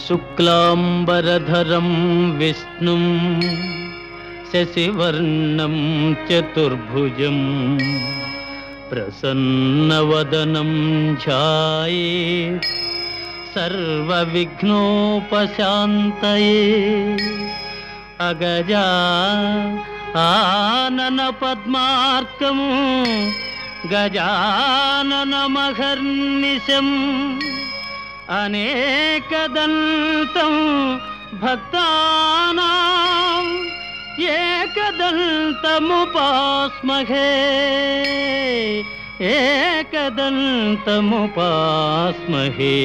शुक्लाम्बरधरं विष्णुं शशिवर्णं चतुर्भुजं प्रसन्नवदनं ध्यायेत् सर्वविघ्नोपशान्तये अगजा आननपद्मार्कम् गजाननमहर्निशम् अनेकदंत भक्ता एक भक्तानाम् एकदन्तमुपास्महे एकदन्तमुपास्महे